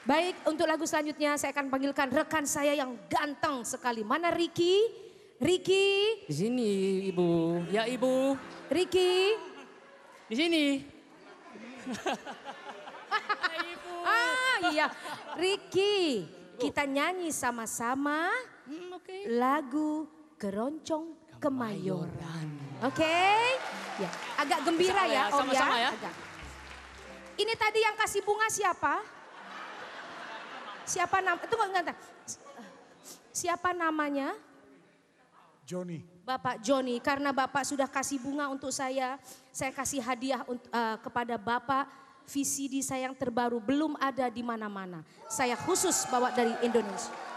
Baik, untuk lagu selanjutnya saya akan panggilkan rekan saya yang ganteng sekali. Mana Ricky? Ricky? Di sini, Ibu. Ya, Ibu. Ricky? Di sini. Ah iya, Ricky. Kita nyanyi sama-sama Hmm, oke. lagu Keroncong Kemayoran. Oke? Ya, agak gembira Sama ya, ya, Om sama-sama ya. Agak. Ini tadi yang kasih bunga siapa? Siapa nama? Tunggu enggak, enggak. Siapa namanya? Joni. Bapak Joni, karena Bapak sudah kasih bunga untuk saya, saya kasih hadiah eh, kepada Bapak VCD saya yang terbaru belum ada di mana-mana. Saya khusus bawa dari Indonesia.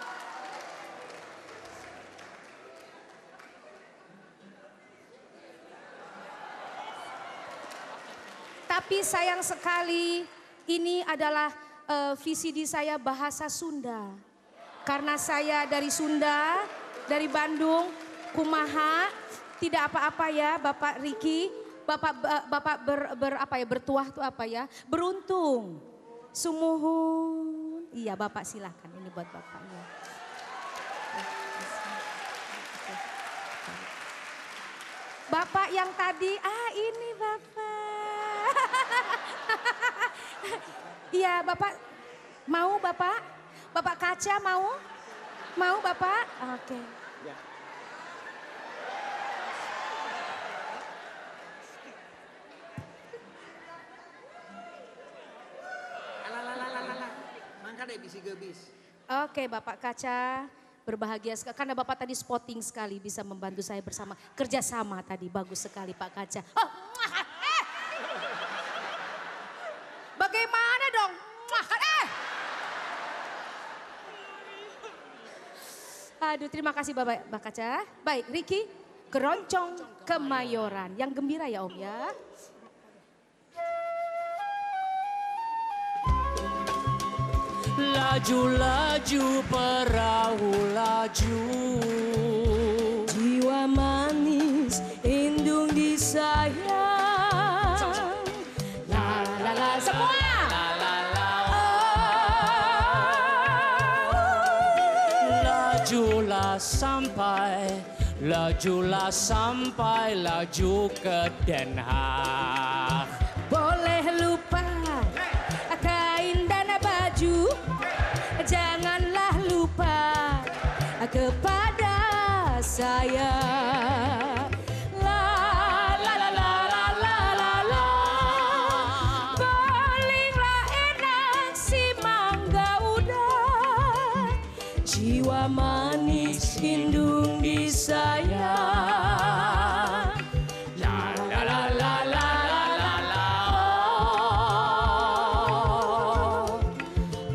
Tapi sayang sekali ini adalah eh, VCD saya bahasa Sunda. Karena saya dari Sunda, dari Bandung, Kumaha, tidak apa-apa ya Bapak Riki, Bapak ba- Bapak ber, ber- apa ya bertuah tuh apa ya? Beruntung. Sumuhun. Iya Bapak silahkan ini buat Bapak ya. Bapak yang tadi, ah ini Bapak. Iya Bapak, mau Bapak? Bapak kaca mau? Mau Bapak? Oke. Deh bisi gebis. Oke Bapak kaca, berbahagia sekali. Karena Bapak tadi spotting sekali bisa membantu saya bersama. Kerjasama tadi, bagus sekali Pak kaca. Oh, muah, eh. Bagaimana dong? Muah, eh. Aduh terima kasih Bapak, Bapak kaca. Baik Ricky, keroncong kemayoran. Yang gembira ya Om ya. Laju-laju perahu laju. Lajulah sampai, lajulah sampai, laju ke Den Haag. Boleh lupa kain dan baju. Janganlah lupa kepada saya. Jiwa manis indung disayang. La la la la la la la. Oh.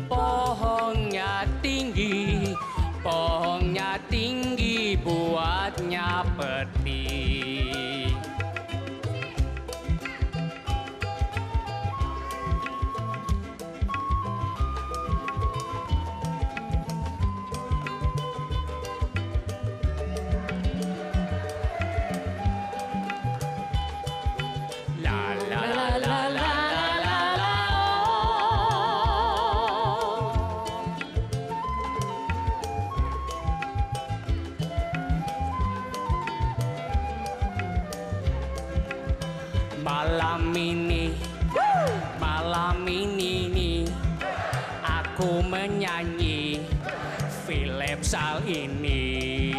Pohonnya tinggi, pohonnya tinggi buatnya peti. Malam ini, malam ini nih, aku menyanyi Philip Sal ini.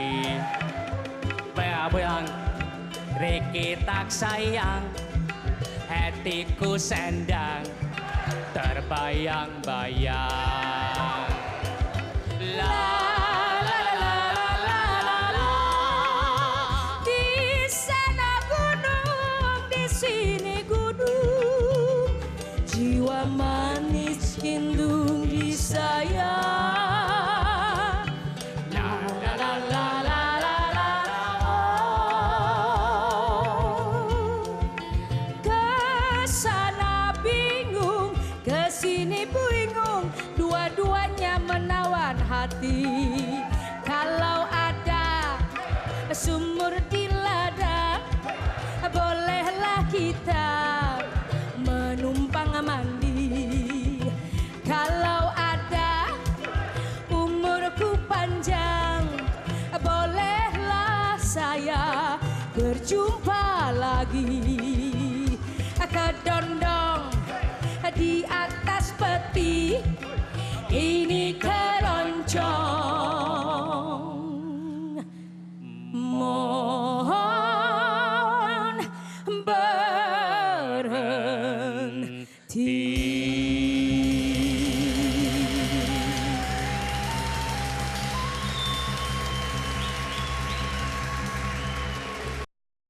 Bayang, Riki tak sayang, hatiku sendang, terbayang-bayang. hati. Kalau ada sumur di ladang Bolehlah kita menumpang mandi. Kalau ada umurku panjang Bolehlah saya berjumpa lagi. Kedondong di atas peti ini ke T.